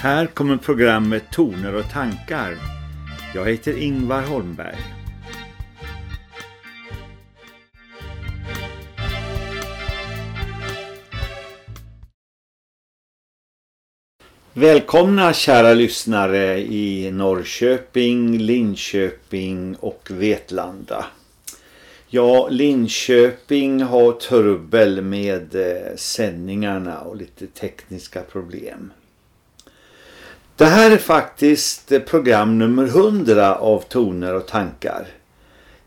Här kommer programmet Toner och tankar. Jag heter Ingvar Holmberg. Välkomna kära lyssnare i Norrköping, Linköping och Vetlanda. Ja, Linköping har trubbel med eh, sändningarna och lite tekniska problem. Det här är faktiskt program nummer 100 av Toner och tankar.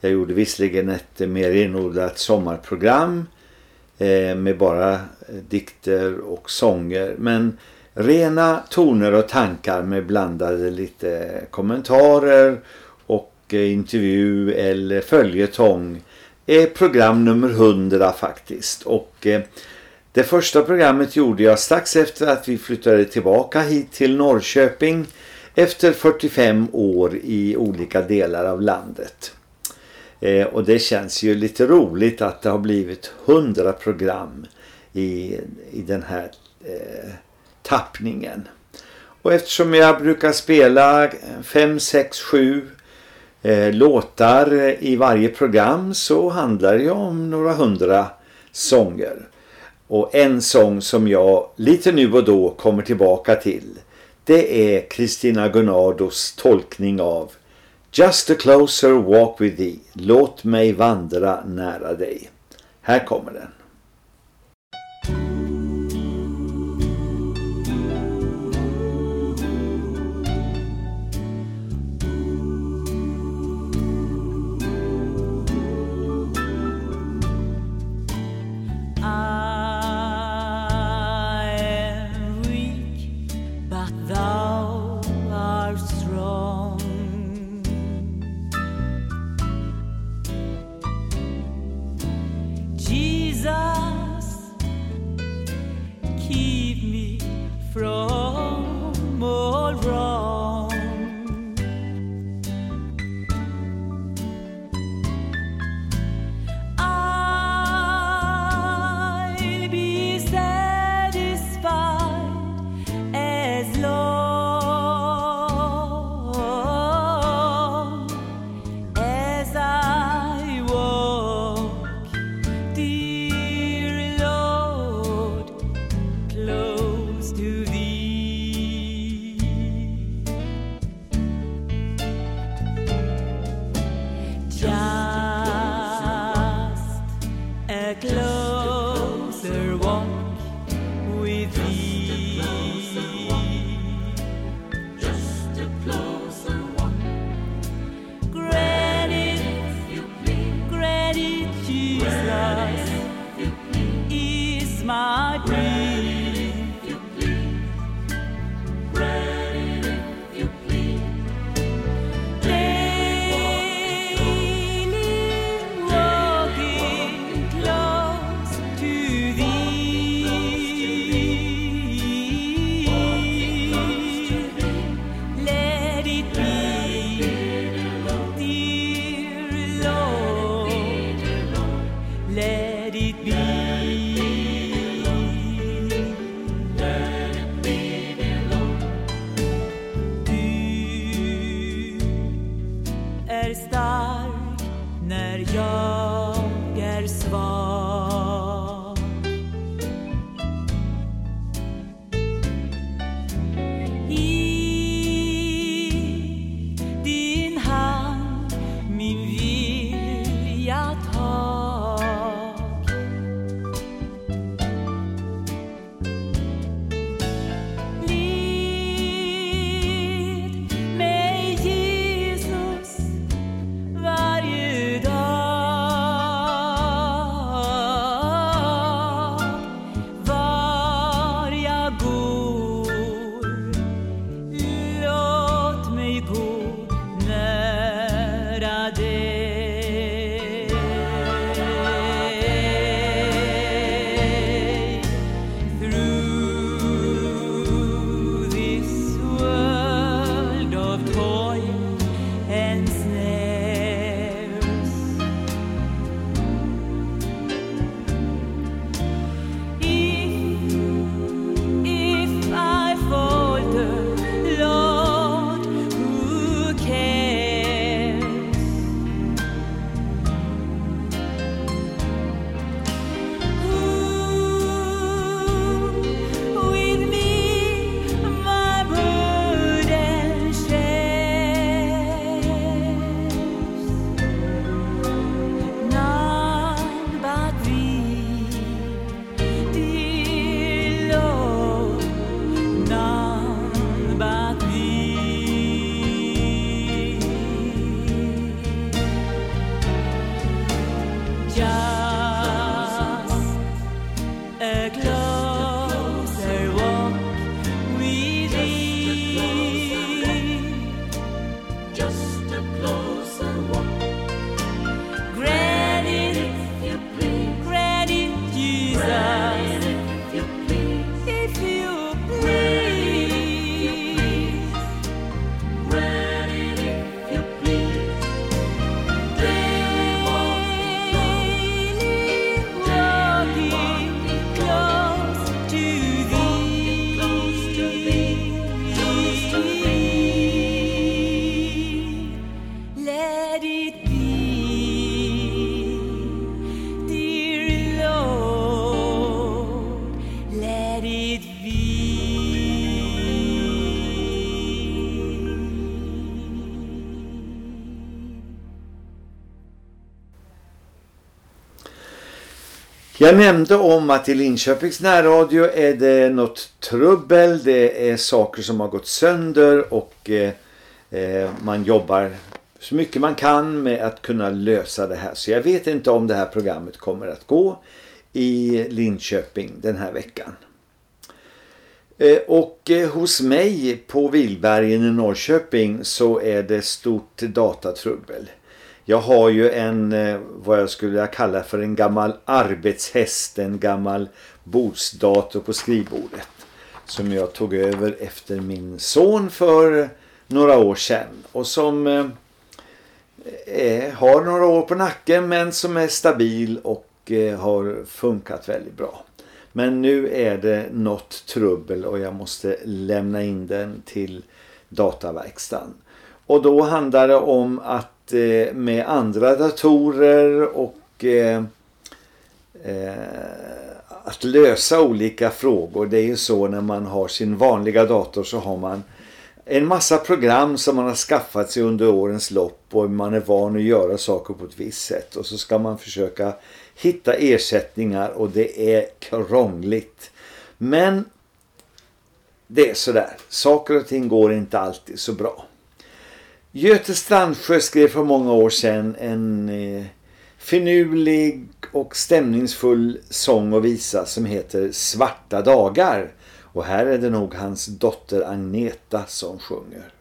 Jag gjorde visserligen ett mer renodlat sommarprogram eh, med bara eh, dikter och sånger. Men rena toner och tankar med blandade lite kommentarer och eh, intervju eller följetong är program nummer 100 faktiskt. Och det första programmet gjorde jag strax efter att vi flyttade tillbaka hit till Norrköping efter 45 år i olika delar av landet. Eh, och det känns ju lite roligt att det har blivit 100 program i, i den här eh, tappningen. Och eftersom jag brukar spela 5, 6, 7 låtar i varje program så handlar det om några hundra sånger. Och en sång som jag lite nu och då kommer tillbaka till det är Kristina Gunnardos tolkning av Just a closer walk with thee, låt mig vandra nära dig. Här kommer den. Jag nämnde om att i Linköpings närradio är det något trubbel. Det är saker som har gått sönder och eh, eh, man jobbar så mycket man kan med att kunna lösa det här. Så jag vet inte om det här programmet kommer att gå i Linköping den här veckan. Eh, och eh, hos mig på Vilbergen i Norrköping så är det stort datatrubbel. Jag har ju en, eh, vad jag skulle kalla för en gammal arbetshäst, en gammal bordsdator på skrivbordet. Som jag tog över efter min son för några år sedan. Och som eh, eh, har några år på nacken men som är stabil och eh, har funkat väldigt bra. Men nu är det något trubbel och jag måste lämna in den till dataverkstan. Och då handlar det om att Eh, med andra datorer och eh, eh, att lösa olika frågor. Det är ju så när man har sin vanliga dator så har man en massa program som man har skaffat sig under årens lopp och man är van att göra saker på ett visst sätt. Och så ska man försöka hitta ersättningar och det är krångligt. Men det är sådär. Saker och ting går inte alltid så bra. Göte Strandsjö skrev för många år sedan en eh, finurlig och stämningsfull sång och visa som heter Svarta dagar. Och här är det nog hans dotter Agneta som sjunger.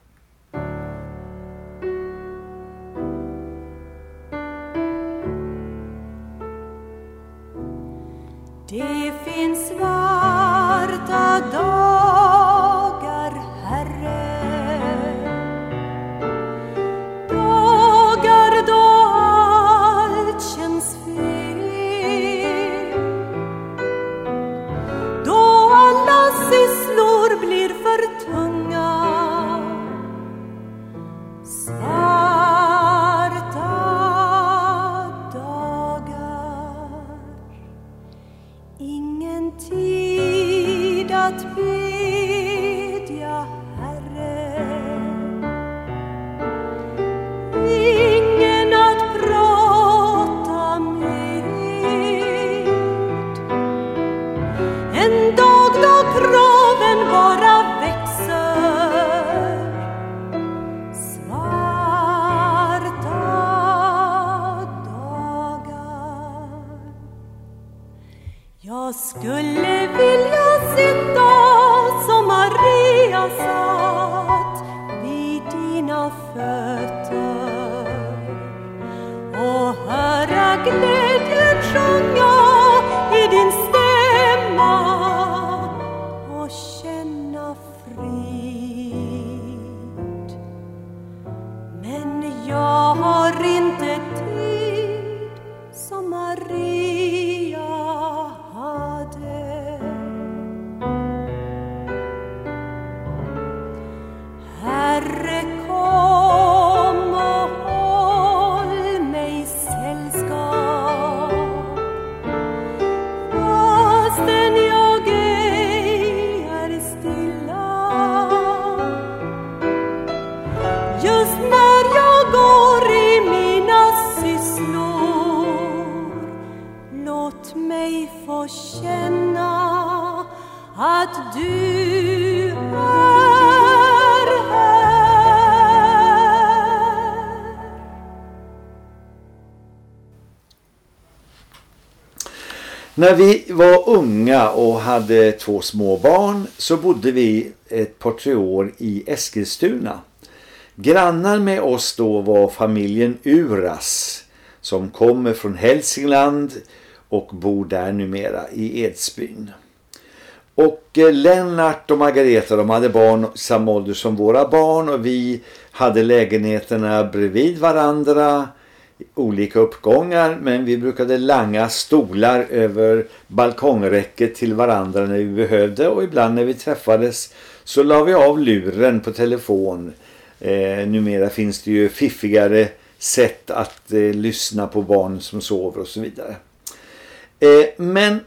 När vi var unga och hade två små barn så bodde vi ett par tre år i Eskilstuna. Grannar med oss då var familjen Uras som kommer från Hälsingland och bor där numera i Edsbyn. Och eh, Lennart och Margareta de hade barn samma ålder som våra barn och vi hade lägenheterna bredvid varandra olika uppgångar men vi brukade langa stolar över balkongräcket till varandra när vi behövde och ibland när vi träffades så la vi av luren på telefon. Eh, numera finns det ju fiffigare sätt att eh, lyssna på barn som sover och så vidare. Eh, men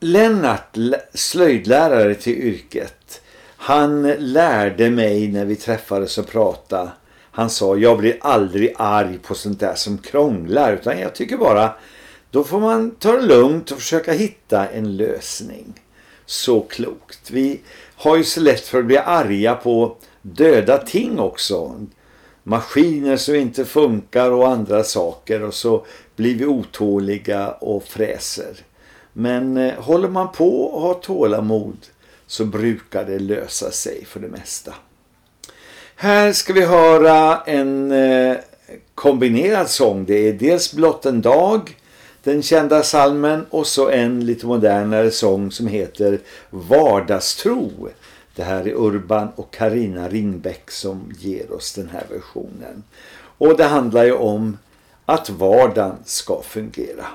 Lennart, slöjdlärare till yrket, han lärde mig när vi träffades och pratade. Han sa, jag blir aldrig arg på sånt där som krånglar utan jag tycker bara Då får man ta det lugnt och försöka hitta en lösning. Så klokt. Vi har ju så lätt för att bli arga på döda ting också. Maskiner som inte funkar och andra saker och så blir vi otåliga och fräser. Men eh, håller man på och har tålamod så brukar det lösa sig för det mesta. Här ska vi höra en eh, kombinerad sång. Det är dels Blott en dag, den kända salmen och så en lite modernare sång som heter Vardagstro. Det här är Urban och Karina Ringbäck som ger oss den här versionen. Och det handlar ju om att vardagen ska fungera.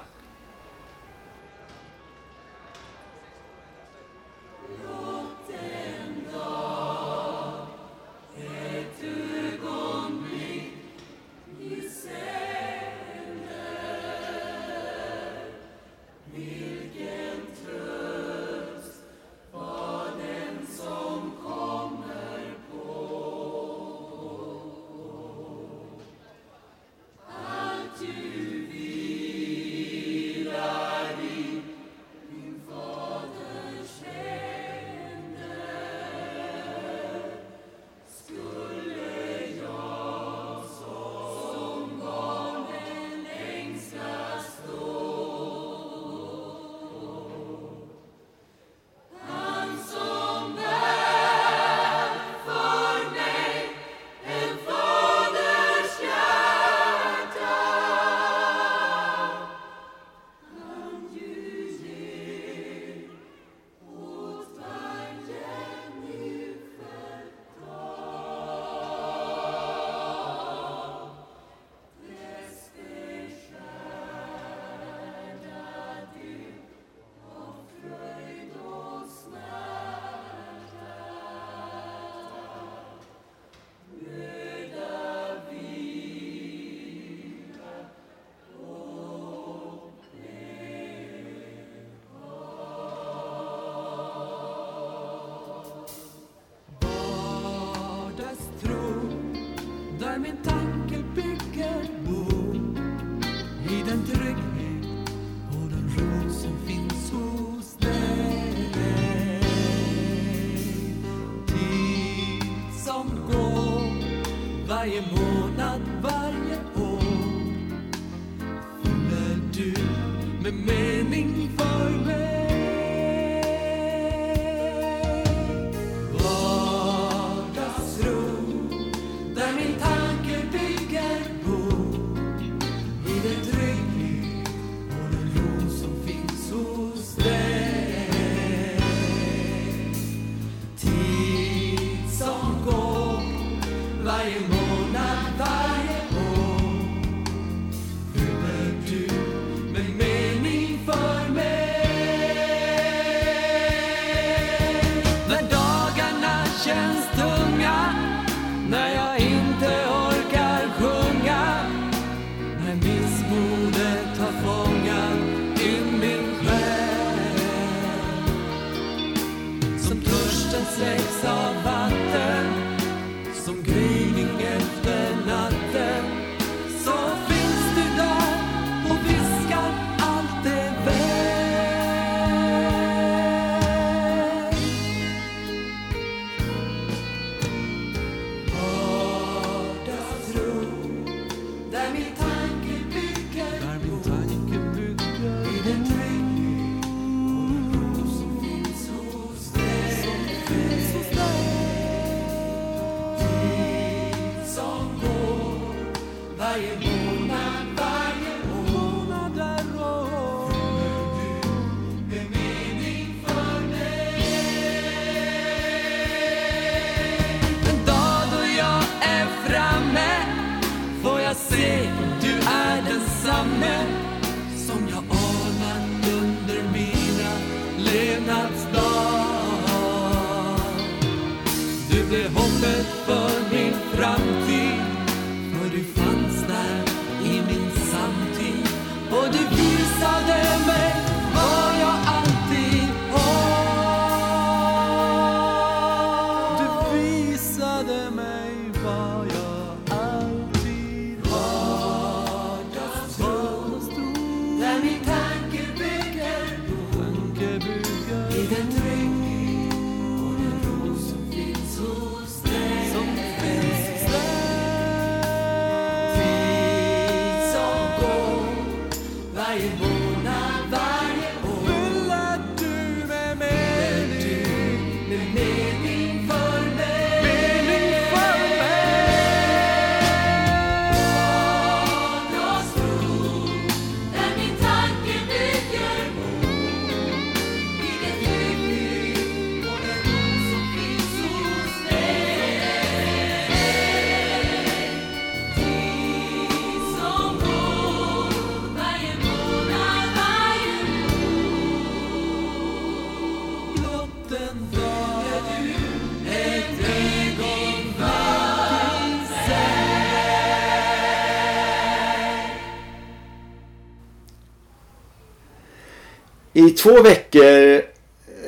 Två veckor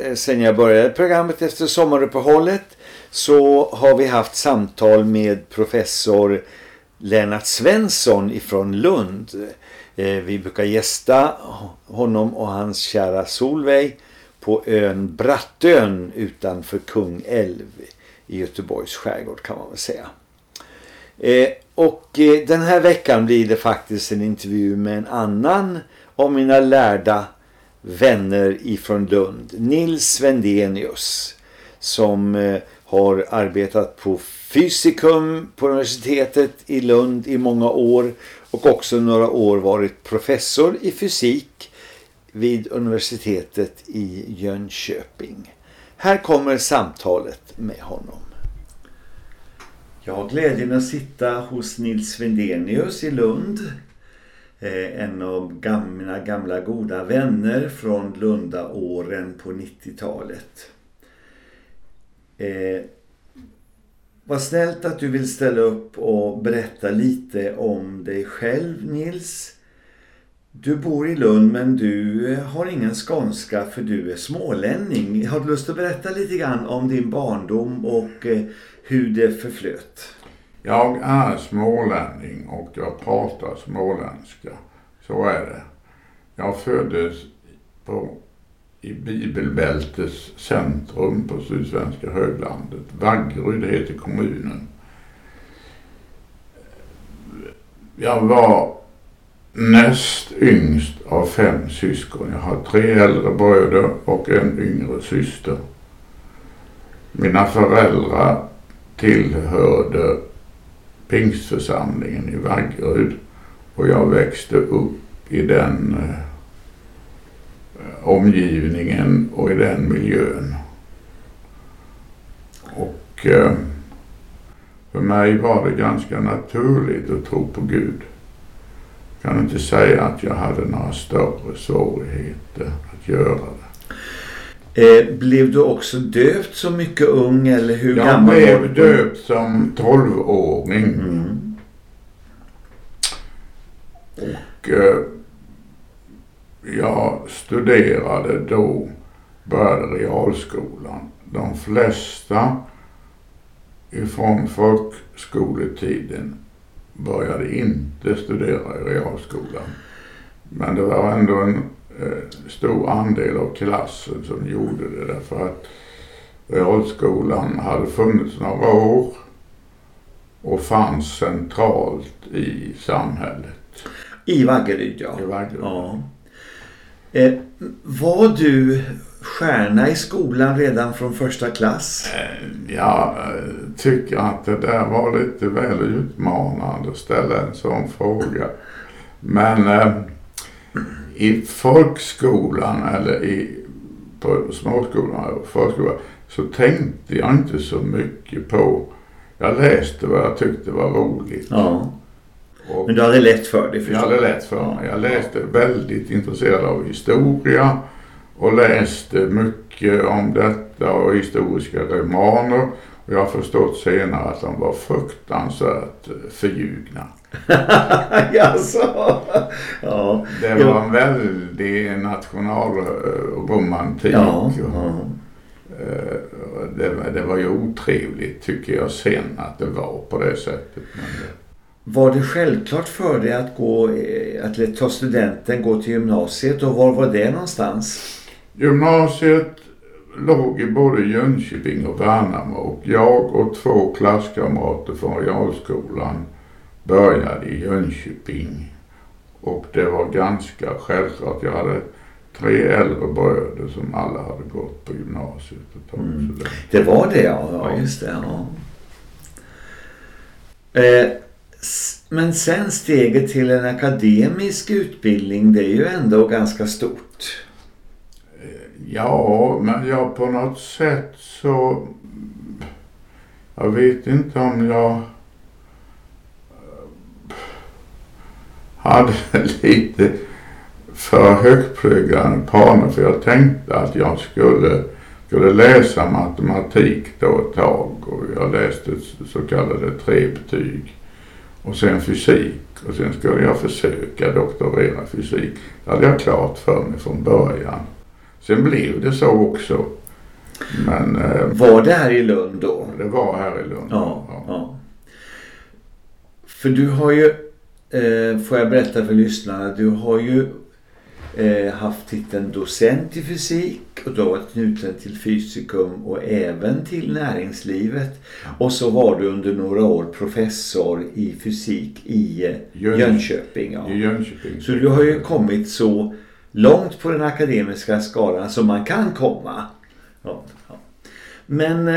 eh, sedan jag började programmet efter sommaruppehållet så har vi haft samtal med professor Lennart Svensson ifrån Lund. Eh, vi brukar gästa honom och hans kära Solveig på ön Brattön utanför Kungälv i Göteborgs skärgård kan man väl säga. Eh, och den här veckan blir det faktiskt en intervju med en annan av mina lärda vänner ifrån Lund. Nils Vendenius som eh, har arbetat på fysikum på universitetet i Lund i många år och också några år varit professor i fysik vid universitetet i Jönköping. Här kommer samtalet med honom. Jag har glädjen att sitta hos Nils Vendenius i Lund. Eh, en av mina gamla goda vänner från Lunda-åren på 90-talet. Eh, vad snällt att du vill ställa upp och berätta lite om dig själv Nils. Du bor i Lund men du eh, har ingen skånska för du är smålänning. Har du lust att berätta lite grann om din barndom och eh, hur det förflöt? Jag är smålänning och jag pratar småländska. Så är det. Jag föddes på, i bibelbältets centrum på Sydsvenska höglandet. Vaggeryd heter kommunen. Jag var näst yngst av fem syskon. Jag har tre äldre bröder och en yngre syster. Mina föräldrar tillhörde pingstförsamlingen i Vaggeryd och jag växte upp i den eh, omgivningen och i den miljön. Och eh, för mig var det ganska naturligt att tro på Gud. Jag kan inte säga att jag hade några större svårigheter att göra det. Eh, blev du också döpt så mycket ung eller hur Jag gammal var blev du? döpt som tolvåring. Mm. Och eh, jag studerade då, började realskolan. De flesta ifrån folkskoletiden började inte studera i realskolan. Men det var ändå en stor andel av klassen som gjorde det därför att realskolan hade funnits några år och fanns centralt i samhället. I Vaggeryd ja. I Vaggeryd. ja. Eh, var du stjärna i skolan redan från första klass? Eh, Jag eh, tycker att det där var lite väl utmanande att ställa en sån fråga. Men eh, i folkskolan eller i, på småskolan och förskolan så tänkte jag inte så mycket på. Jag läste vad jag tyckte var roligt. Ja. Och Men du hade lätt för jag förstås? hade lätt för mig. Jag läste väldigt intresserad av historia och läste mycket om detta och historiska romaner. Och jag har förstått senare att de var fruktansvärt förljugna. Jaså? Ja. Det var en väldig nationalromantik. Ja. och, ja. eh, Det, var- det var ju otrevligt tycker jag sen att det var på det sättet. Var det självklart för dig att, gå, eh, att ta studenten, gå till gymnasiet och var var det någonstans? Gymnasiet låg i både Jönköping och Värnamo och jag och två klasskamrater från realskolan började i Jönköping. Och det var ganska självklart. Jag hade tre äldre bröder som alla hade gått på gymnasiet. Mm. student. Det var det ja, ja just det. Ja. Eh, men sen steget till en akademisk utbildning det är ju ändå ganska stort. Ja, men jag på något sätt så... Jag vet inte om jag hade lite för högtflygande planer för jag tänkte att jag skulle skulle läsa matematik då ett tag och jag läste så kallade trebetyg. Och sen fysik och sen skulle jag försöka doktorera fysik. Det hade jag klart för mig från början. Sen blev det så också. Men, eh, Var det här i Lund då? det var här i Lund. Ja, ja. För du har ju, eh, får jag berätta för lyssnarna, du har ju eh, haft titeln docent i fysik och du har varit knuten till fysikum och även till näringslivet. Och så var du under några år professor i fysik i eh, Jön- Jönköping. Ja. I Jönköping. Så du har ju kommit så långt på den akademiska skalan som man kan komma. Ja, ja. Men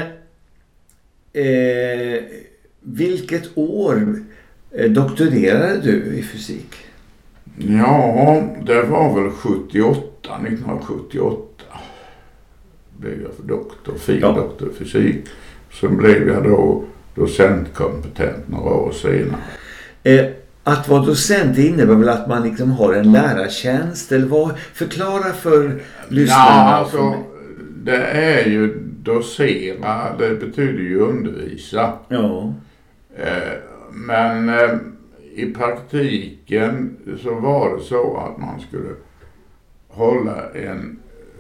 eh, vilket år doktorerade du i fysik? Ja, det var väl 78, 1978. Blev jag för doktor, fil Ja. doktor i fysik. Sen blev jag då docentkompetent några år senare. Eh, att vara docent innebär väl att man liksom har en lärartjänst? Eller vad? Förklara för lyssnarna. Ja, för alltså det är ju docera, det betyder ju undervisa. Ja, Eh, men eh, i praktiken så var det så att man skulle hålla en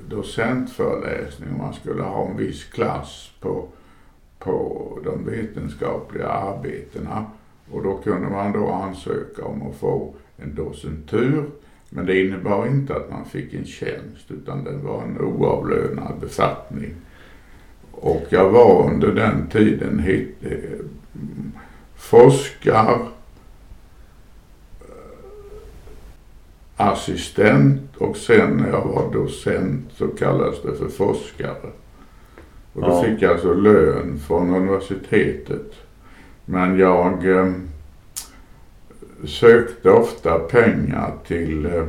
docentföreläsning och man skulle ha en viss klass på, på de vetenskapliga arbetena. Och då kunde man då ansöka om att få en docentur. Men det innebar inte att man fick en tjänst utan det var en oavlönad befattning. Och jag var under den tiden hit, eh, forskar, eh, assistent och sen när jag var docent så kallades det för forskare. Och då Ja. fick jag alltså lön från universitetet. Men jag eh, sökte ofta pengar till eh,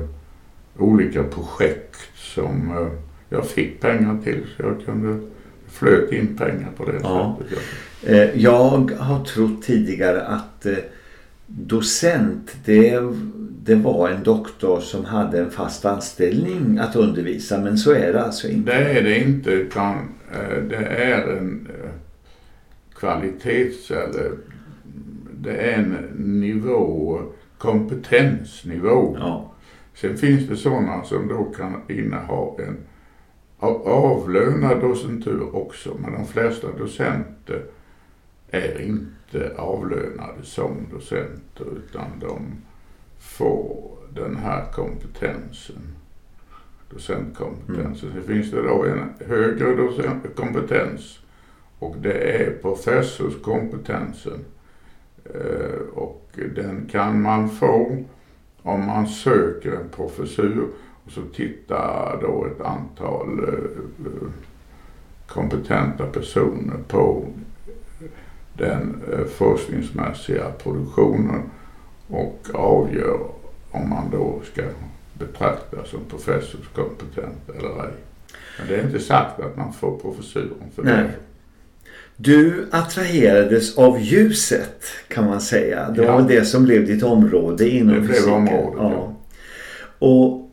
olika projekt som eh, jag fick pengar till så jag kunde flöt in pengar på det Ja. sättet. Eh, jag har trott tidigare att eh, docent det, det var en doktor som hade en fast anställning att undervisa. Men så är det alltså inte. Det är det inte utan eh, det är en kvalitets eller det är en nivå, kompetensnivå. Ja, Sen finns det sådana som då kan inneha en av- avlönad docentur också men de flesta docenter är inte avlönade som docenter utan de får den här kompetensen, docentkompetensen. Sen finns det då en högre kompetens och det är professorskompetensen. Eh, och den kan man få om man söker en professur och så tittar då ett antal eh, eh, kompetenta personer på den eh, forskningsmässiga produktionen och avgör om man då ska betraktas som professorskompetent eller ej. Men det är inte sagt att man får professuren för Nej. det. Du attraherades av ljuset kan man säga. Det var Ja. det som blev ditt område inom Det blev fysiken. området, ja. Och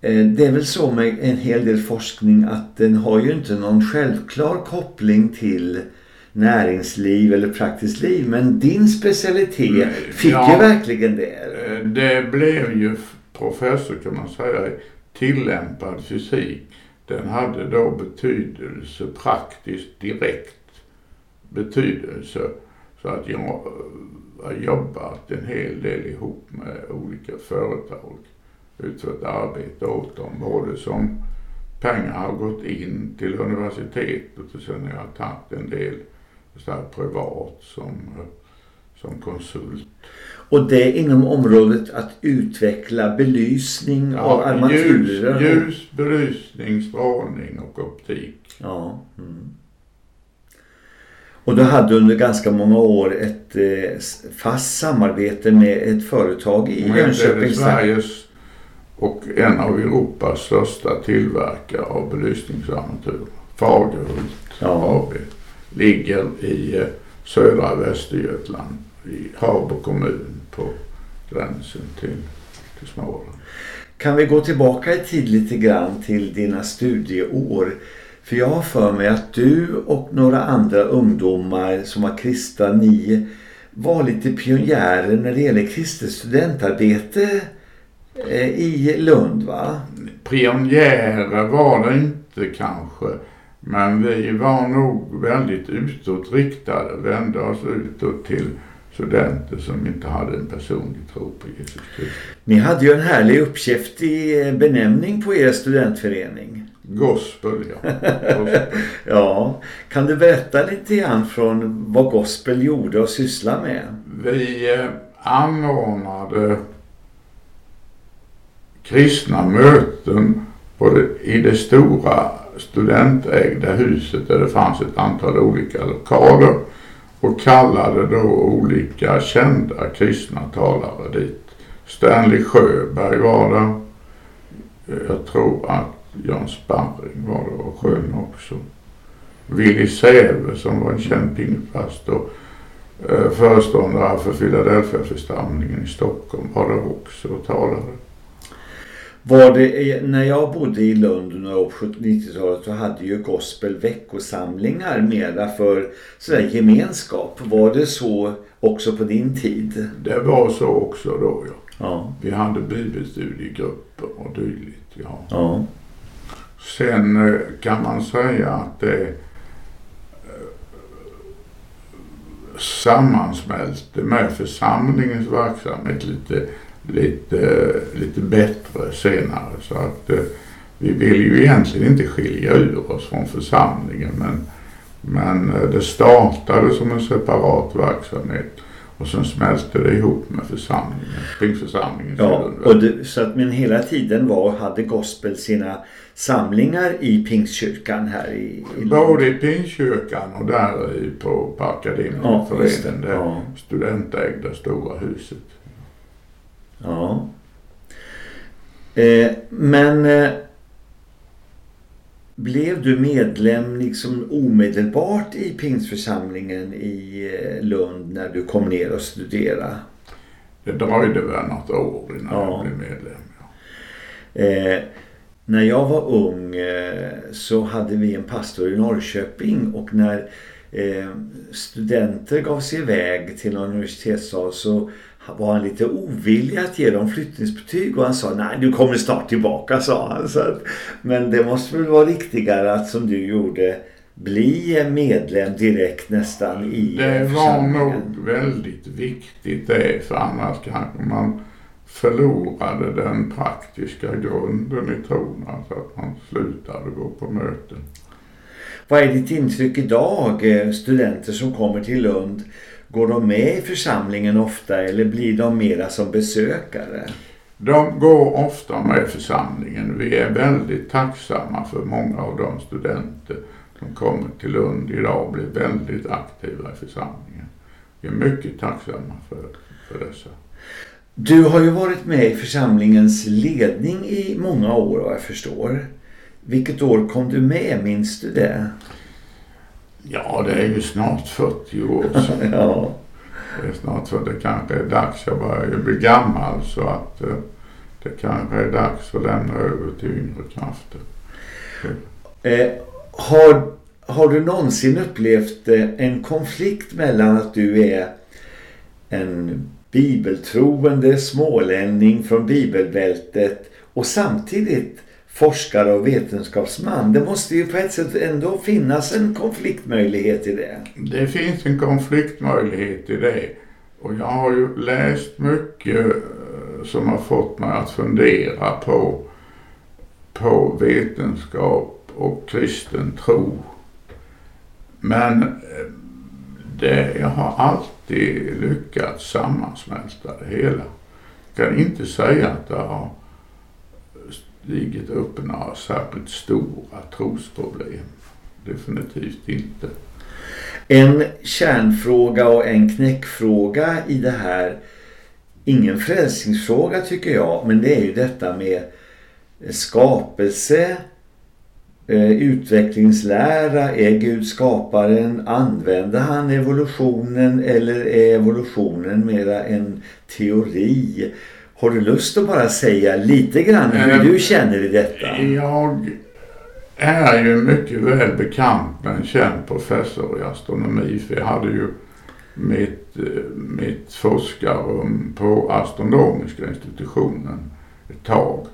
eh, det är väl så med en hel del forskning att den har ju inte någon självklar koppling till näringsliv eller praktiskt liv. Men din specialitet Mm, fick ja. ju verkligen det. Eh, Det blev ju professor kan man säga i tillämpad fysik. Den hade då betydelse, praktiskt direkt betydelse. Så att jag eh, har jobbat en hel del ihop med olika företag. Utfört arbete åt dem, både som pengar har gått in till universitetet och sen har jag tagit en del så här privat som, som konsult. Och det är inom området att utveckla belysning av armaturer. ljus, ljus, belysning, strålning och optik. Ja. Mm. Och du hade under ganska många år ett eh, fast samarbete med ett företag i Jönköping. Sveriges och en av Europas största tillverkare av belysningsarmaturer. Fagerhult Ja. AB. Ligger i eh, södra Västergötland i Habo kommun på gränsen till, till Småland. Kan vi gå tillbaka i tid lite grann till dina studieår? För jag har för mig att du och några andra ungdomar som var kristna, ni var lite pionjärer när det gäller kristet studentarbete eh, i Lund va? Pionjärer var det inte kanske. Men vi var nog väldigt utåtriktade, vände oss utåt till studenter som inte hade en personlig tro på Jesus Kristus. Ni hade ju en härlig uppkäftig eh, benämning på er studentförening. Gospel, ja. Gospel. Ja, kan du berätta lite grann från vad Gospel gjorde och sysslade med? Vi eh, anordnade kristna möten i det stora studentägda huset där det fanns ett antal olika lokaler och kallade då olika kända kristna talare dit. Stanley Sjöberg var där. Jag tror att Jan Sparring var där och Sjön också. Willy Säve som var en känd pingpastor, eh, föreståndare för Philadelphia-församlingen i Stockholm var där också och talade. Var det, när jag bodde i Lund på 90-talet så hade ju Gospel veckosamlingar mera för sådär gemenskap. Var det så också på din tid? Det var så också då ja. Ja. Vi hade bibelstudiegrupper och dylikt. Ja. ja. Sen eh, kan man säga att det eh, sammansmälte med församlingens verksamhet lite, lite, lite bättre senare. Så att eh, vi vill ju egentligen inte skilja ur oss från församlingen men, men eh, det startade som en separat verksamhet och sen smälte det ihop med församlingen, Pingstförsamlingen. Ja, och det, så att, men hela tiden var, hade Gospel sina samlingar i Pingstkyrkan här i, i. Både i Pingstkyrkan och där i, på, på Ja, just det. Det Ja. studentägda stora huset. Ja. Eh, men eh, blev du medlem liksom omedelbart i Pingstförsamlingen i eh, Lund när du kom ner och studerade? Det dröjde väl något år innan Ja. jag blev medlem. Ja. Eh, när jag var ung eh, så hade vi en pastor i Norrköping och när eh, studenter gav sig iväg till en universitetsstad så var han lite ovillig att ge dem flyttningsbetyg och han sa nej du kommer snart tillbaka sa han. Så att, men det måste väl vara riktigare att som du gjorde bli medlem direkt nästan i Det var nog väldigt viktigt det för annars kanske man förlorade den praktiska grunden i tron. Alltså att man slutade gå på möten. Vad är ditt intryck idag? eh, Studenter som kommer till Lund, går de med i församlingen ofta eller blir de mera som besökare? De går ofta med i församlingen. Vi är väldigt tacksamma för många av de studenter som kommer till Lund idag och blir väldigt aktiva i församlingen. Vi är mycket tacksamma för, för dessa. Du har ju varit med i församlingens ledning i många år vad jag förstår. Vilket år kom du med, minns du det? Ja, det är ju snart 40 år sedan. Ja. Det är snart så det kanske är dags. Jag börjar ju bli gammal så att eh, det kanske är dags att lämna över till yngre krafter. Eh, har, har du någonsin upplevt eh, en konflikt mellan att du är en bibeltroende smålänning från bibelbältet och samtidigt forskare och vetenskapsman? Det måste ju på ett sätt ändå finnas en konfliktmöjlighet i det. Det finns en konfliktmöjlighet i det. Och jag har ju läst mycket eh, som har fått mig att fundera på, på vetenskap och kristen tro. Men eh, det, jag har alltid lyckats sammansmälta det hela. Jag kan inte säga att det har ligget upp några särskilt stora trosproblem. Definitivt inte. En kärnfråga och en knäckfråga i det här, ingen frälsningsfråga tycker jag, men det är ju detta med skapelse, eh, utvecklingslära, är Gud skaparen, använder han evolutionen eller är evolutionen mera en teori? Har du lust att bara säga lite grann hur Eh, du känner i detta? Jag är ju mycket väl bekant med en känd professor i astronomi. För jag hade ju mitt, eh, mitt forskarrum på astronomiska institutionen ett tag.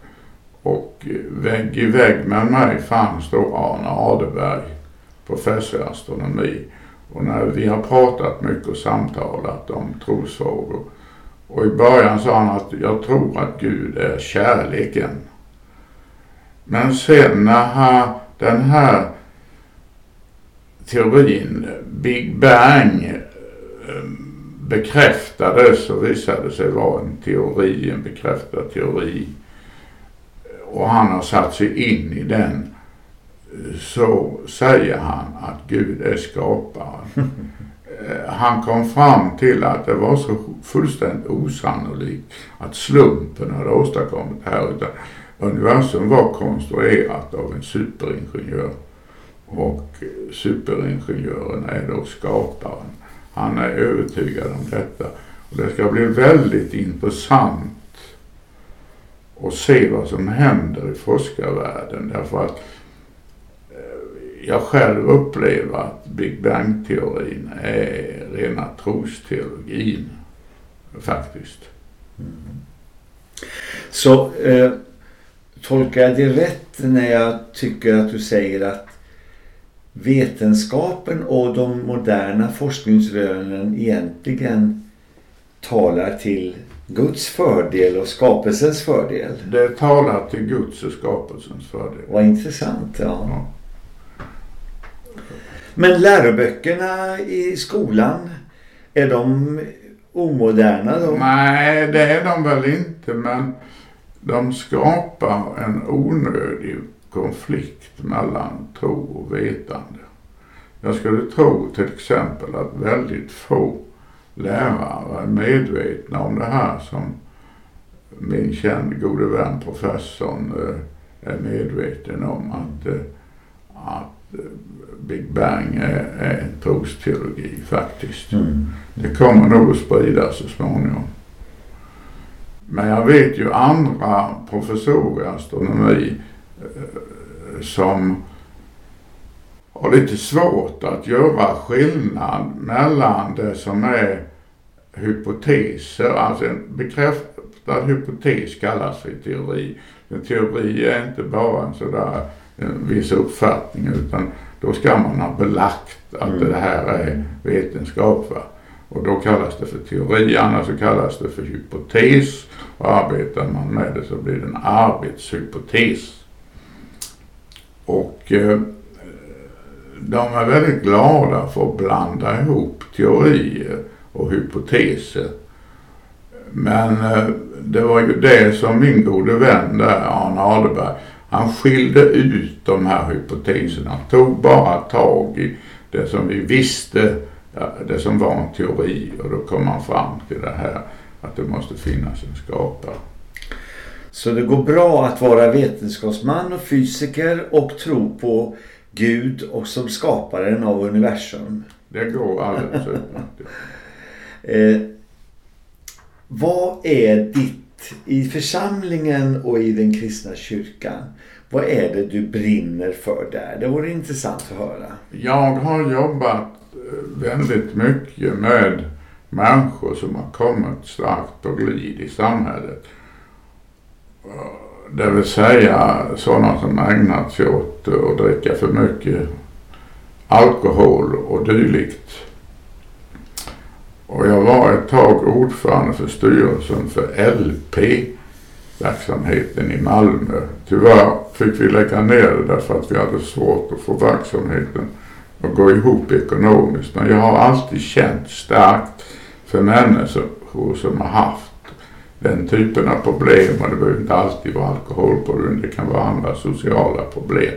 Och vägg i vägg med mig fanns då Arne Adeberg, professor i astronomi. Och när vi har pratat mycket och samtalat om trosfrågor. Och i början sa han att jag tror att Gud är kärleken. Men sen när den här teorin, Big Bang, ehm, bekräftades och visade sig vara en teori, en bekräftad teori. Och han har satt sig in i den. Så säger han att Gud är skaparen. Eh, han kom fram till att det var så fullständigt osannolikt att slumpen hade åstadkommit det här. Utan universum var konstruerat av en superingenjör. Och superingenjören är då skaparen. Han är övertygad om detta. Och det ska bli väldigt intressant att se vad som händer i forskarvärlden. Därför att jag själv upplever att Big Bang-teorin är rena trosteologin faktiskt. Mm. Så eh, tolkar jag det rätt när jag tycker att du säger att vetenskapen och de moderna forskningsrönen egentligen talar till Guds fördel och skapelsens fördel. Det talar till Guds och skapelsens fördel. Vad intressant. Ja. ja. Men läroböckerna i skolan, är de omoderna då? Nej, det är de väl inte. Men de skapar en onödig konflikt mellan tro och vetande. Jag skulle tro till exempel att väldigt få lärare är medvetna om det här som min kände gode vän professorn eh, är medveten om att, eh, att eh, Big Bang är, är en trosteologi faktiskt. Mm. Det kommer nog att spridas så småningom. Men jag vet ju andra professorer i astronomi som har lite svårt att göra skillnad mellan det som är hypoteser, alltså en bekräftad hypotes kallas för teori. En teori är inte bara en sådär en viss uppfattning utan då ska man ha belagt att mm. det här är vetenskap. Va? Och då kallas det för teori, annars så kallas det för hypotes. Och arbetar man med det så blir det en arbetshypotes. Och eh, de är väldigt glada för att blanda ihop teorier och hypoteser. Men eh, det var ju det som min gode vän där, Arne Adeberg, han skilde ut de här hypoteserna. Han tog bara tag i det som vi visste, det som var en teori och då kom han fram till det här att det måste finnas en skapare. Så det går bra att vara vetenskapsman och fysiker och tro på Gud och som skaparen av universum. Det går alldeles utmärkt. eh, vad är ditt, i församlingen och i den kristna kyrkan, vad är det du brinner för där? Det vore intressant att höra. Jag har jobbat eh, väldigt mycket med människor som har kommit starkt på glid i samhället. Eh, det vill säga sådana som ägnat sig åt att dricka för mycket alkohol och dylikt. Och jag var ett tag ordförande för styrelsen för LP-verksamheten i Malmö. Tyvärr fick vi lägga ner det därför att vi hade svårt att få verksamheten att gå ihop ekonomiskt. Men jag har alltid känt starkt för människor som har haft den typen av problem och det behöver inte alltid vara alkoholproblem, det kan vara andra sociala problem.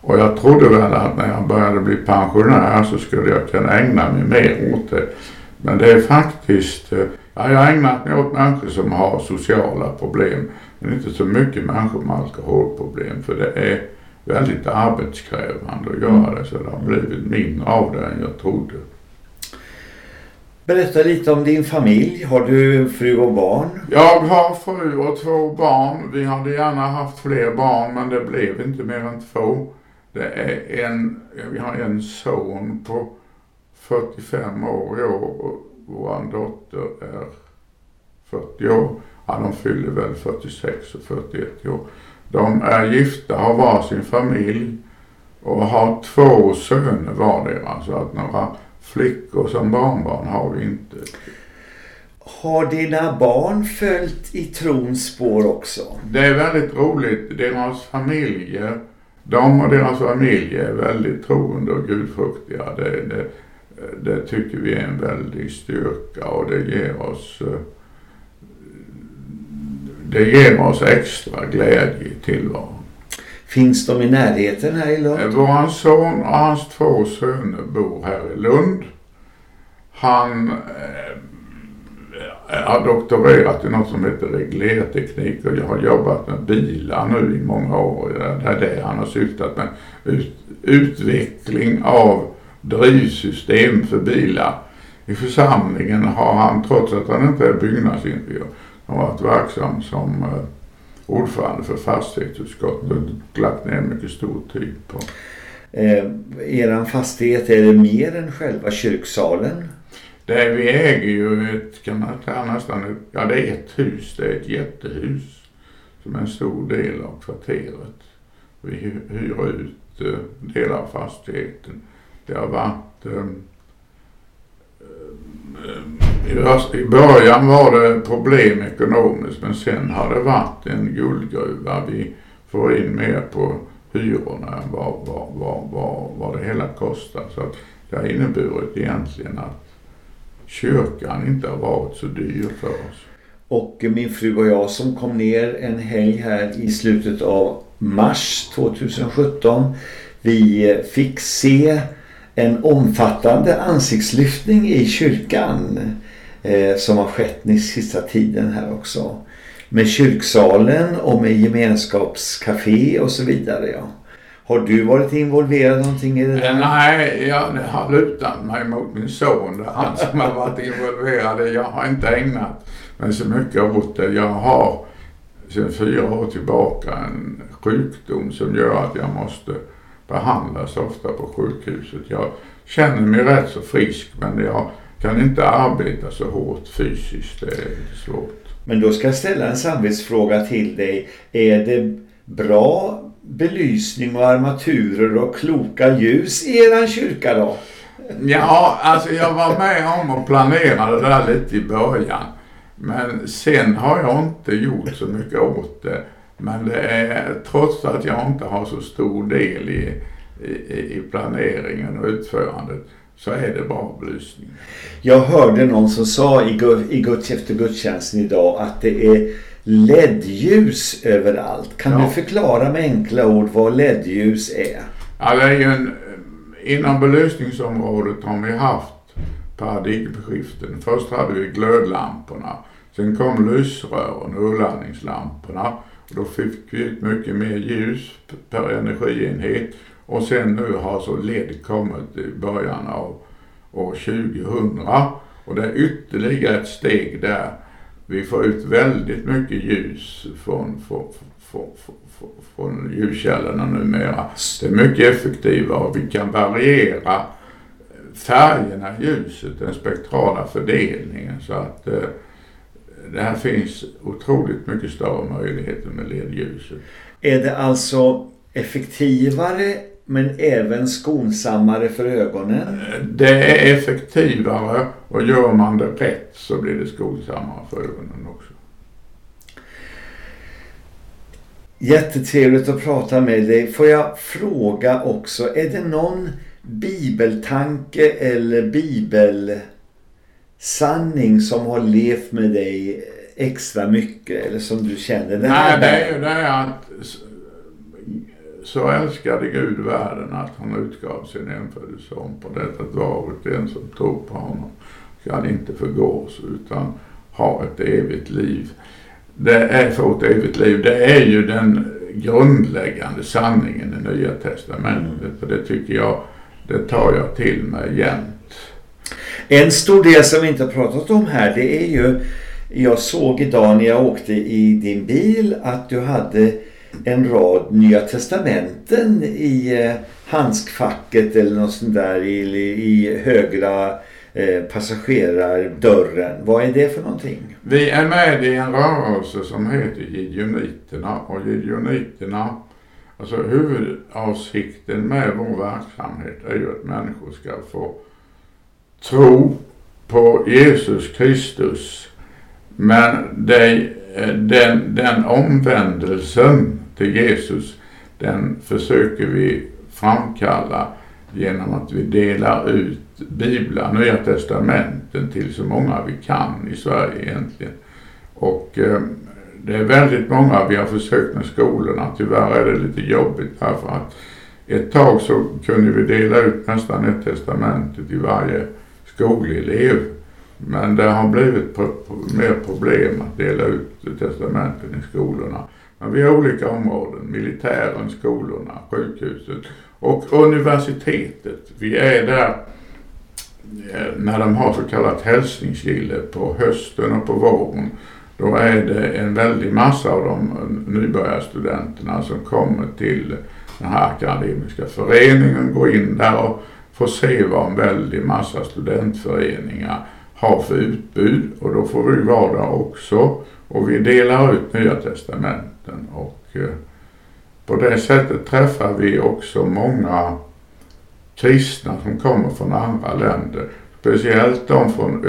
Och jag trodde väl att när jag började bli pensionär så skulle jag kunna ägna mig mer åt det. Men det är faktiskt, eh, ja, jag har ägnat mig åt människor som har sociala problem. Men inte så mycket människor med alkoholproblem för det är väldigt arbetskrävande att göra det så det har blivit mindre av det än jag trodde. Berätta lite om din familj. Har du fru och barn? Jag har fru och två barn. Vi hade gärna haft fler barn men det blev inte mer än två. Det är en, vi har en son på 45 år i år och vår dotter är 40 år. Ja, de fyller väl 46 och 41 år. De är gifta, har varsin familj och har två söner vardera. Så att några flickor som barnbarn har vi inte. Har dina barn följt i trons spår också? Det är väldigt roligt. Deras familjer, de och deras familjer är väldigt troende och gudfruktiga. Det, det, det tycker vi är en väldig styrka och det ger oss eh, det ger oss extra glädje i tillvaron. Finns de i närheten här i Lund? Eh, Vår son och hans två söner bor här i Lund. Han eh, har doktorerat i något som heter reglerteknik och jag har jobbat med bilar nu i många år. Det är det han har syftat med. Ut, utveckling av drivsystem för bilar. I församlingen har han, trots att han inte är byggnadsingenjör, har varit verksam som eh, ordförande för fastighetsutskottet och lagt ner mycket stor tid på. Eh, eran fastighet, är det mer än själva kyrksalen? Det vi äger ju ett, kan man säga nästan, ett, ja det är ett hus, det är ett jättehus som är en stor del av kvarteret. Vi hy- hyr ut eh, delar av fastigheten. Det har varit eh, eh i början var det problem ekonomiskt men sen har det varit en guldgruva. Vi får in mer på hyrorna än vad, vad, vad, vad, vad det hela kostar. Så att det har inneburit egentligen att kyrkan inte har varit så dyr för oss. Och min fru och jag som kom ner en helg här i slutet av mars 2017. Vi fick se en omfattande ansiktslyftning i kyrkan eh, som har skett den sista tiden här också. Med kyrksalen och med gemenskapscafé och så vidare. Ja. Har du varit involverad någonting i det där? Eh, nej, jag har lutat mig mot min son. Det är han som har varit involverad. Jag har inte ägnat mig så mycket åt det. Jag har sedan fyra år tillbaka en sjukdom som gör att jag måste behandlas ofta på sjukhuset. Jag känner mig rätt så frisk men jag kan inte arbeta så hårt fysiskt. Det är svårt. Men då ska jag ställa en samvetsfråga till dig. Är det bra belysning och armaturer och kloka ljus i eran kyrka då? Ja, alltså jag var med om att planera det där lite i början. Men sen har jag inte gjort så mycket åt det. Men det är, trots att jag inte har så stor del i, i, i planeringen och utförandet så är det bra belysning. Jag hörde någon som sa i, i guds, efter gudstjänsten idag att det är LED-ljus överallt. Kan Ja. du förklara med enkla ord vad LED-ljus är? Ja, det är ju en, inom belysningsområdet har vi haft paradigmskiften. Först hade vi glödlamporna. Sen kom lysrören och urladdningslamporna. Och då fick vi ut mycket mer ljus per energienhet. Och sen nu har så LED kommit i början av år 2000. Och det är ytterligare ett steg där vi får ut väldigt mycket ljus från, från, från, från, från ljuskällorna numera. Det är mycket effektivare och vi kan variera färgerna i ljuset, den spektrala fördelningen. Så att eh, det här finns otroligt mycket större möjligheter med LED-ljuset. Är det alltså effektivare men även skonsammare för ögonen? Det är effektivare och gör man det rätt så blir det skonsammare för ögonen också. Jättetrevligt att prata med dig. Får jag fråga också, är det någon bibeltanke eller bibelsanning som har levt med dig extra mycket eller som du känner? Den Nej, det är ju det att så älskade Gud världen att han utgav sin enfödde son på detta att var och en som tror på honom ska inte förgås utan ha ett evigt liv. Det är för ett evigt liv. Det är ju den grundläggande sanningen i Nya Testamentet. För det tycker jag, det tar jag till mig jämt. En stor del som vi inte har pratat om här det är ju Jag såg idag när jag åkte i din bil att du hade en rad Nya Testamenten i eh, handskfacket eller något sånt där i, i högra eh, passagerardörren. Vad är det för någonting? Vi är med i en rörelse som heter Gideoniterna och Gideoniterna, alltså huvudavsikten med vår verksamhet är ju att människor ska få tro på Jesus Kristus. Men det, eh, den, den omvändelsen till Jesus, den försöker vi framkalla genom att vi delar ut biblar, Nya Testamenten till så många vi kan i Sverige egentligen. Och eh, det är väldigt många vi har försökt med skolorna. Tyvärr är det lite jobbigt här för att ett tag så kunde vi dela ut nästan ett testamente till varje skolelev. Men det har blivit pro mer problem att dela ut testamenten i skolorna. Men vi har olika områden, militären, skolorna, sjukhuset och universitetet. Vi är där eh, när de har så kallat hälsningsgille på hösten och på våren. Då är det en väldig massa av de eh, nybörjarstudenterna som kommer till den här akademiska föreningen, går in där och får se vad en väldig massa studentföreningar har för utbud och då får vi vara där också och vi delar ut Nya Testamenten och eh, på det sättet träffar vi också många kristna som kommer från andra länder. Speciellt de från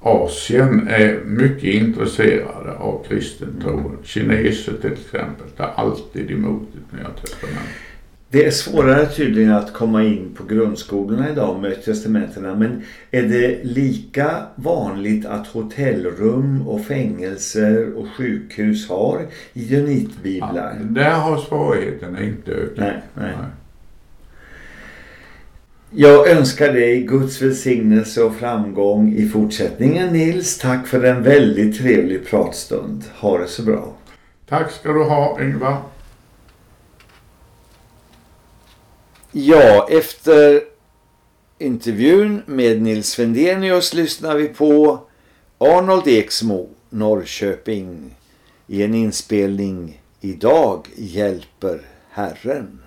Östasien är mycket intresserade av kristen tro. Kineser till exempel tar alltid emot ett Nya Testamentet. Det är svårare tydligen att komma in på grundskolorna idag med testamenterna. Men är det lika vanligt att hotellrum och fängelser och sjukhus har Jonitbiblar? Ja, där har svårigheten inte ökat. Nej, nej. nej. Jag önskar dig Guds välsignelse och framgång i fortsättningen Nils. Tack för en väldigt trevlig pratstund. Ha det så bra. Tack ska du ha Ingvar. Ja, efter intervjun med Nils Vendenius lyssnar vi på Arnold Eksmo, Norrköping, i en inspelning Idag hjälper Herren.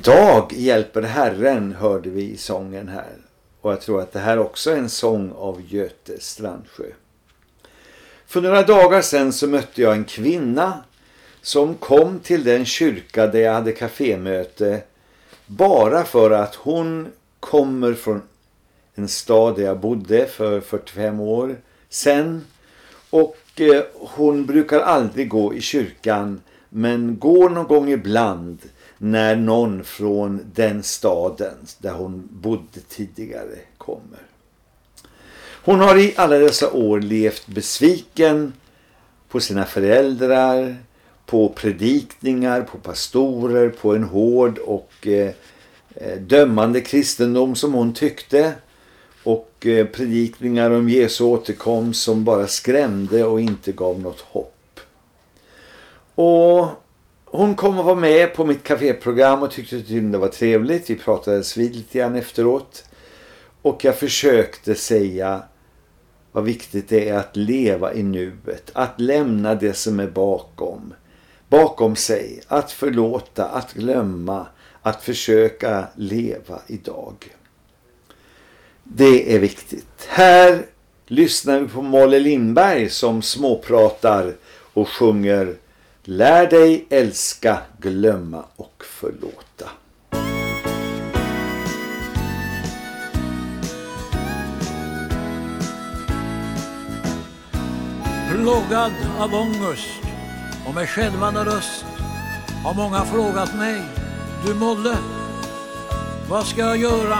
Idag hjälper Herren hörde vi i sången här. Och jag tror att det här också är en sång av Göte Strandsjö. För några dagar sedan så mötte jag en kvinna som kom till den kyrka där jag hade kafémöte bara för att hon kommer från en stad där jag bodde för 45 år sedan och eh, hon brukar aldrig gå i kyrkan men går någon gång ibland när någon från den staden där hon bodde tidigare kommer. Hon har i alla dessa år levt besviken på sina föräldrar, på predikningar, på pastorer, på en hård och eh, eh dömande kristendom som hon tyckte och eh, predikningar om Jesu återkomst som bara skrämde och inte gav något hopp. Och hon kom och var med på mitt kaféprogram och tyckte att det var trevligt. Vi pratade vid lite grann efteråt. Och jag försökte säga vad viktigt det är att leva i nuet. Att lämna det som är bakom. Bakom sig. Att förlåta, att glömma. Att försöka leva idag. Det är viktigt. Här lyssnar vi på Molle Lindberg som småpratar och sjunger Lär dig älska, glömma och förlåta. Plågad av ångest och med skälvande röst har många frågat mig Du Molle, vad ska jag göra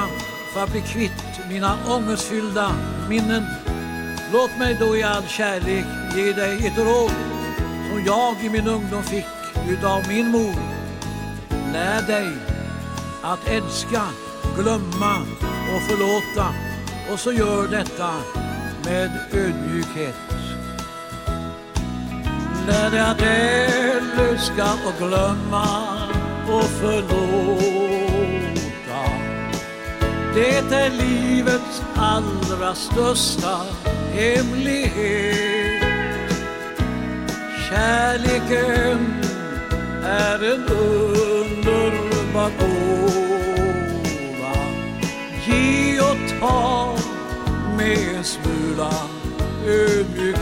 för att bli kvitt mina ångestfyllda minnen? Låt mig då i all kärlek ge dig ett råd som jag i min ungdom fick utav min mor. Lär dig att älska, glömma och förlåta och så gör detta med ödmjukhet. Lär dig att älska och glömma och förlåta. Det är livets allra största hemlighet. Kärleken är en underbar gåva. Ge och ta med en smula ödmjukhet.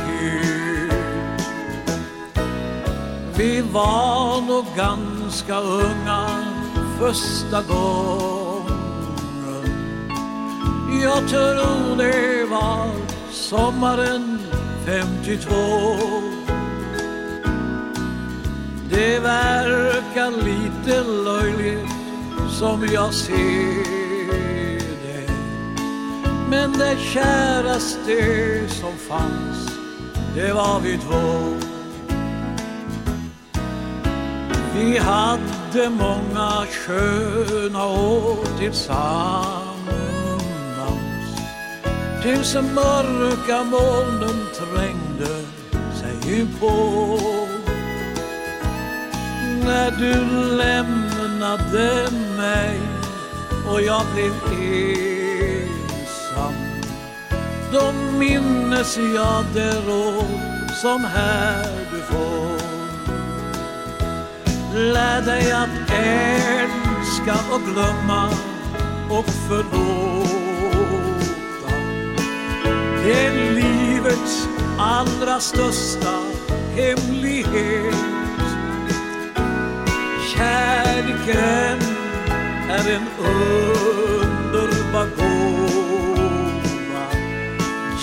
Vi var nog ganska unga första gången. Jag tror det var sommaren 52. Det verkar lite löjligt som jag ser det. Men det käraste som fanns, det var vi två. Vi hade många sköna år tillsammans Tills mörka molnen trängde sig på när du lämnade mig och jag blev ensam Då minnes jag det råd som här du får Lär dig att älska och glömma och förlåta. Det är livets allra största hemlighet. Kärleken är en underbar gåva.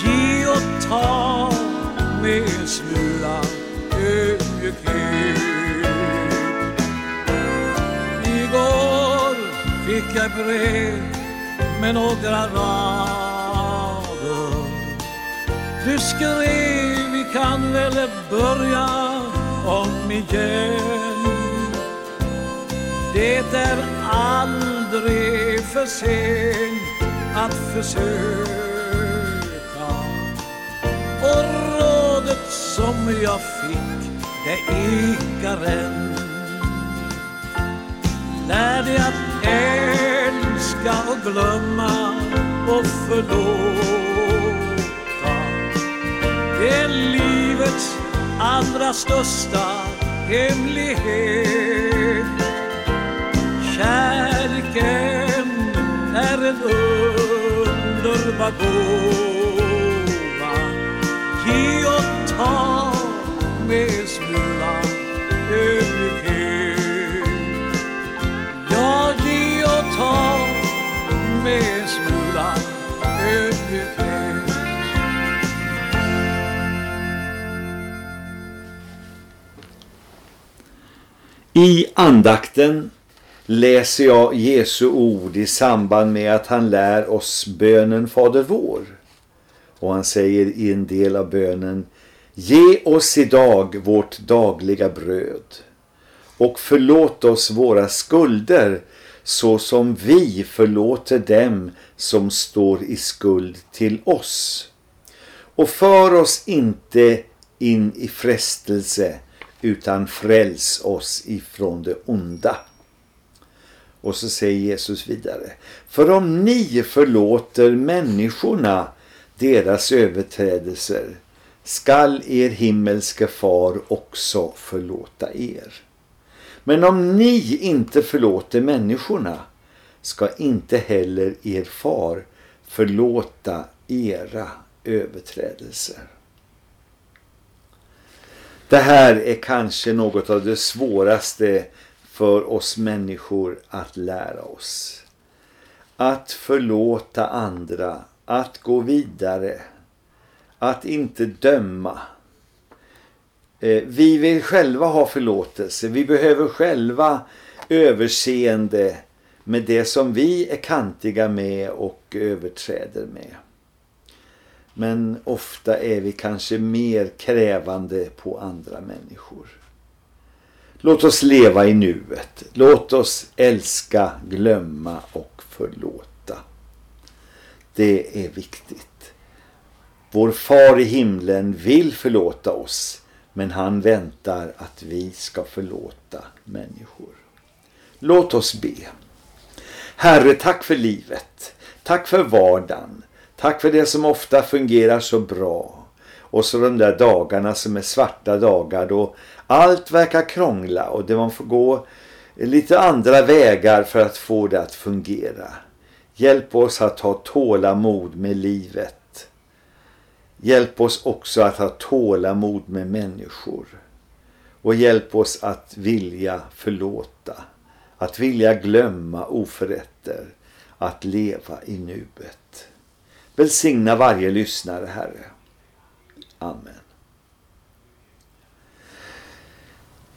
Ge och ta med en smula ödmjukhet. Igår fick jag brev med några rader. Du skrev vi kan väl börja om igen. Det är aldrig för sent att försöka. Och rådet som jag fick, det ekar än. Lär dig att älska och glömma och förlåta. Det är livets allra största hemlighet. Kärleken är en underbar gåva. Ge och ta med en smula ödmjukhet. Ja, ge och ta med en smula ödmjukhet. I andakten läser jag Jesu ord i samband med att han lär oss bönen Fader vår. Och han säger i en del av bönen Ge oss idag vårt dagliga bröd och förlåt oss våra skulder så som vi förlåter dem som står i skuld till oss. Och för oss inte in i frestelse utan fräls oss ifrån det onda. Och så säger Jesus vidare. För om ni förlåter människorna deras överträdelser skall er himmelske far också förlåta er. Men om ni inte förlåter människorna ska inte heller er far förlåta era överträdelser. Det här är kanske något av det svåraste för oss människor att lära oss. Att förlåta andra, att gå vidare, att inte döma. Eh, vi vill själva ha förlåtelse, vi behöver själva överseende med det som vi är kantiga med och överträder med. Men ofta är vi kanske mer krävande på andra människor. Låt oss leva i nuet. Låt oss älska, glömma och förlåta. Det är viktigt. Vår far i himlen vill förlåta oss men han väntar att vi ska förlåta människor. Låt oss be. Herre, tack för livet. Tack för vardagen. Tack för det som ofta fungerar så bra. Och så de där dagarna som är svarta dagar då allt verkar krångla och det man får gå lite andra vägar för att få det att fungera. Hjälp oss att ha tålamod med livet. Hjälp oss också att ha tålamod med människor. Och hjälp oss att vilja förlåta. Att vilja glömma oförrätter. Att leva i nuet. Välsigna varje lyssnare, Herre. Amen.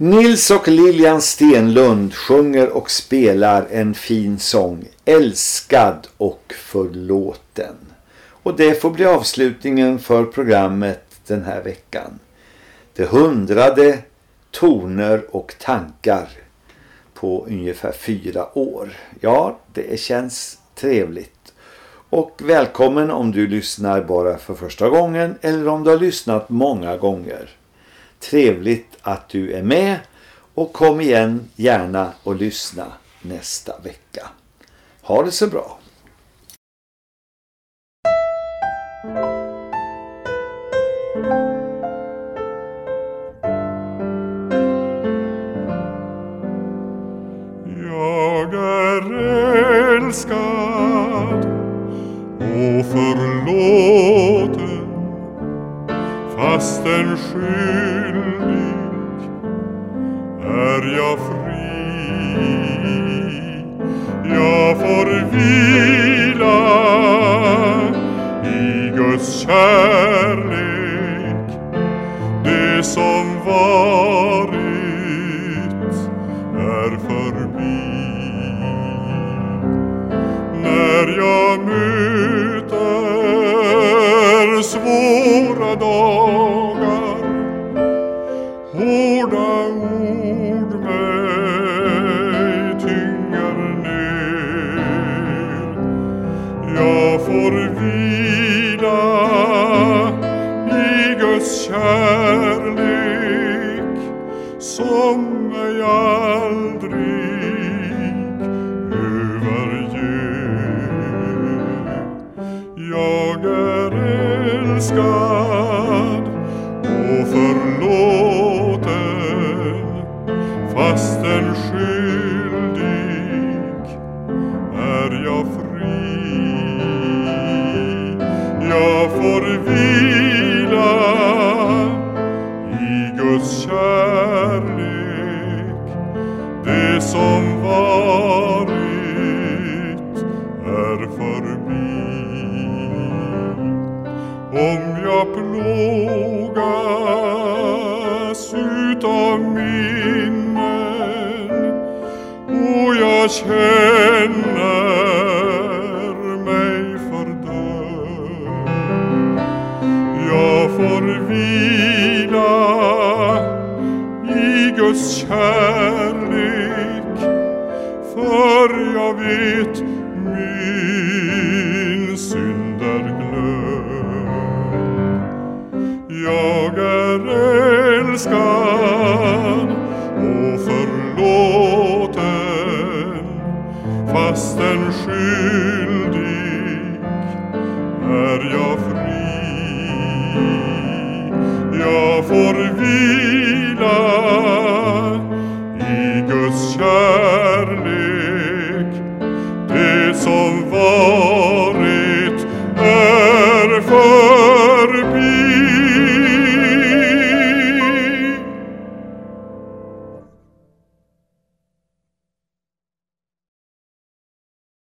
Nils och Lilian Stenlund sjunger och spelar en fin sång, Älskad och förlåten. Och det får bli avslutningen för programmet den här veckan. Det hundrade toner och tankar på ungefär fyra år. Ja, det känns trevligt. Och välkommen om du lyssnar bara för första gången eller om du har lyssnat många gånger. Trevligt att du är med och kom igen gärna och lyssna nästa vecka. Ha det så bra! Jag är älskad och förlåten fastän skyldig är er jag fri. Jag får vila i Guds kärlek. Som mig aldrig överger. Jag är älskad 것에